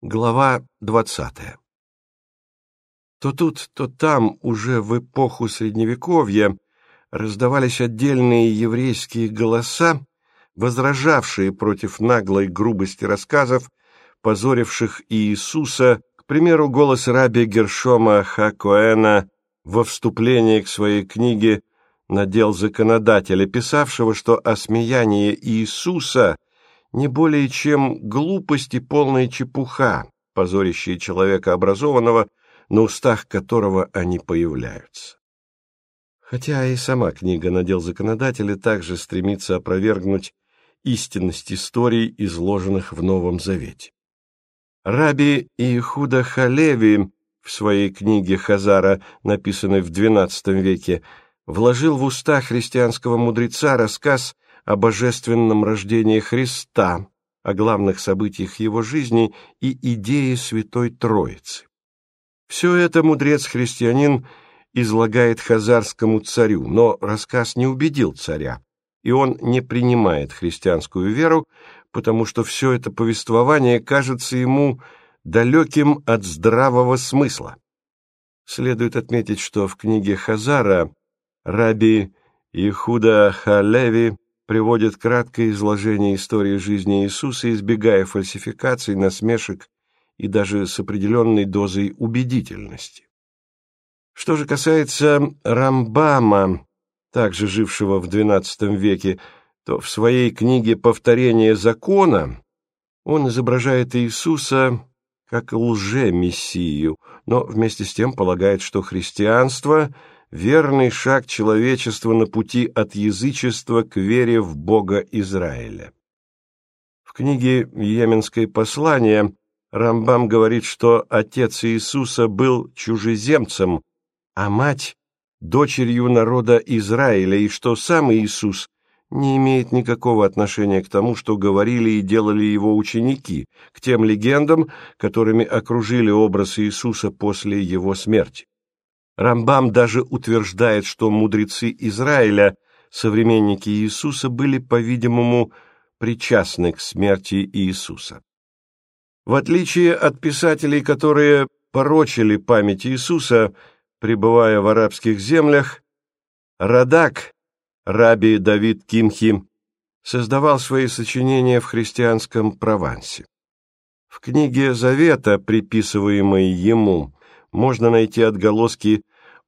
Глава двадцатая. То тут, то там, уже в эпоху Средневековья, раздавались отдельные еврейские голоса, возражавшие против наглой грубости рассказов, позоривших Иисуса, к примеру, голос раби Гершома Хакоэна во вступлении к своей книге «Надел законодателя», писавшего, что осмеяние Иисуса – не более чем глупость и полная чепуха, позорящие человека образованного, на устах которого они появляются. Хотя и сама книга «Надел законодателя» также стремится опровергнуть истинность историй, изложенных в Новом Завете. Раби Иехуда Халеви в своей книге «Хазара», написанной в XII веке, вложил в уста христианского мудреца рассказ о божественном рождении Христа, о главных событиях его жизни и идее Святой Троицы. Все это мудрец-христианин излагает хазарскому царю, но рассказ не убедил царя, и он не принимает христианскую веру, потому что все это повествование кажется ему далеким от здравого смысла. Следует отметить, что в книге Хазара раби Ихуда Халеви приводит краткое изложение истории жизни Иисуса, избегая фальсификаций, насмешек и даже с определенной дозой убедительности. Что же касается Рамбама, также жившего в XII веке, то в своей книге «Повторение закона» он изображает Иисуса как лже-мессию, но вместе с тем полагает, что христианство – верный шаг человечества на пути от язычества к вере в Бога Израиля. В книге «Йеменское послание» Рамбам говорит, что отец Иисуса был чужеземцем, а мать – дочерью народа Израиля, и что сам Иисус не имеет никакого отношения к тому, что говорили и делали его ученики, к тем легендам, которыми окружили образ Иисуса после его смерти. Рамбам даже утверждает, что мудрецы Израиля, современники Иисуса, были, по-видимому, причастны к смерти Иисуса. В отличие от писателей, которые порочили память Иисуса, пребывая в арабских землях, Радак, раби Давид Кимхи, создавал свои сочинения в христианском Провансе. В книге Завета, приписываемой ему, можно найти отголоски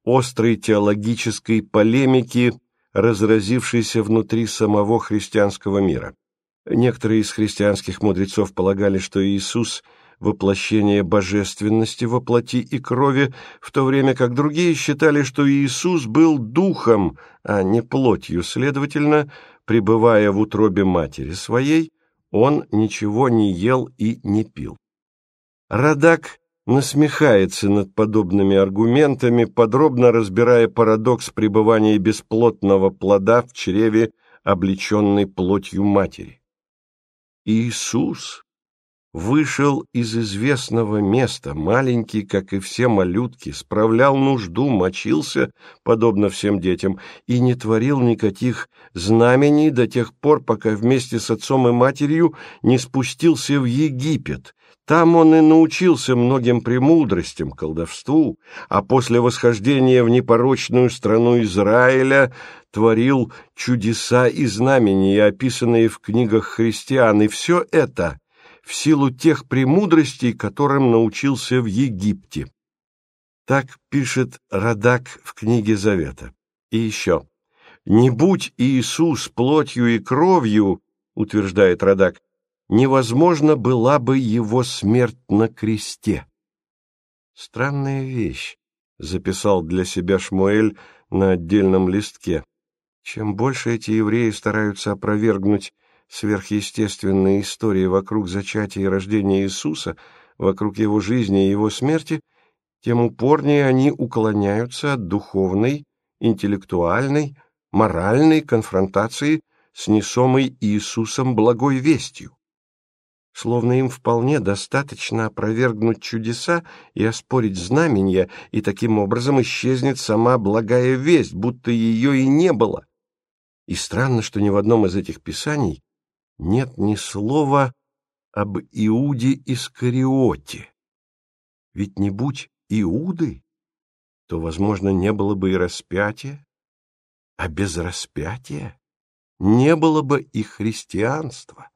острой теологической полемики, разразившейся внутри самого христианского мира. Некоторые из христианских мудрецов полагали, что Иисус – воплощение божественности во плоти и крови, в то время как другие считали, что Иисус был духом, а не плотью, следовательно, пребывая в утробе матери своей, он ничего не ел и не пил. Радак насмехается над подобными аргументами, подробно разбирая парадокс пребывания бесплотного плода в чреве, облеченной плотью матери. Иисус вышел из известного места, маленький, как и все малютки, справлял нужду, мочился, подобно всем детям, и не творил никаких знамений до тех пор, пока вместе с отцом и матерью не спустился в Египет, там он и научился многим премудростям, колдовству, а после восхождения в непорочную страну Израиля творил чудеса и знамения, описанные в книгах христиан, и все это в силу тех премудростей, которым научился в Египте. Так пишет Радак в книге Завета. И еще. «Не будь Иисус плотью и кровью, — утверждает Радак, невозможно была бы его смерть на кресте. Странная вещь, записал для себя Шмуэль на отдельном листке. Чем больше эти евреи стараются опровергнуть сверхъестественные истории вокруг зачатия и рождения Иисуса, вокруг его жизни и его смерти, тем упорнее они уклоняются от духовной, интеллектуальной, моральной конфронтации с несомой Иисусом благой вестью словно им вполне достаточно опровергнуть чудеса и оспорить знамения, и таким образом исчезнет сама благая весть, будто ее и не было. И странно, что ни в одном из этих писаний нет ни слова об Иуде Искариоте. Ведь не будь Иуды, то, возможно, не было бы и распятия, а без распятия не было бы и христианства.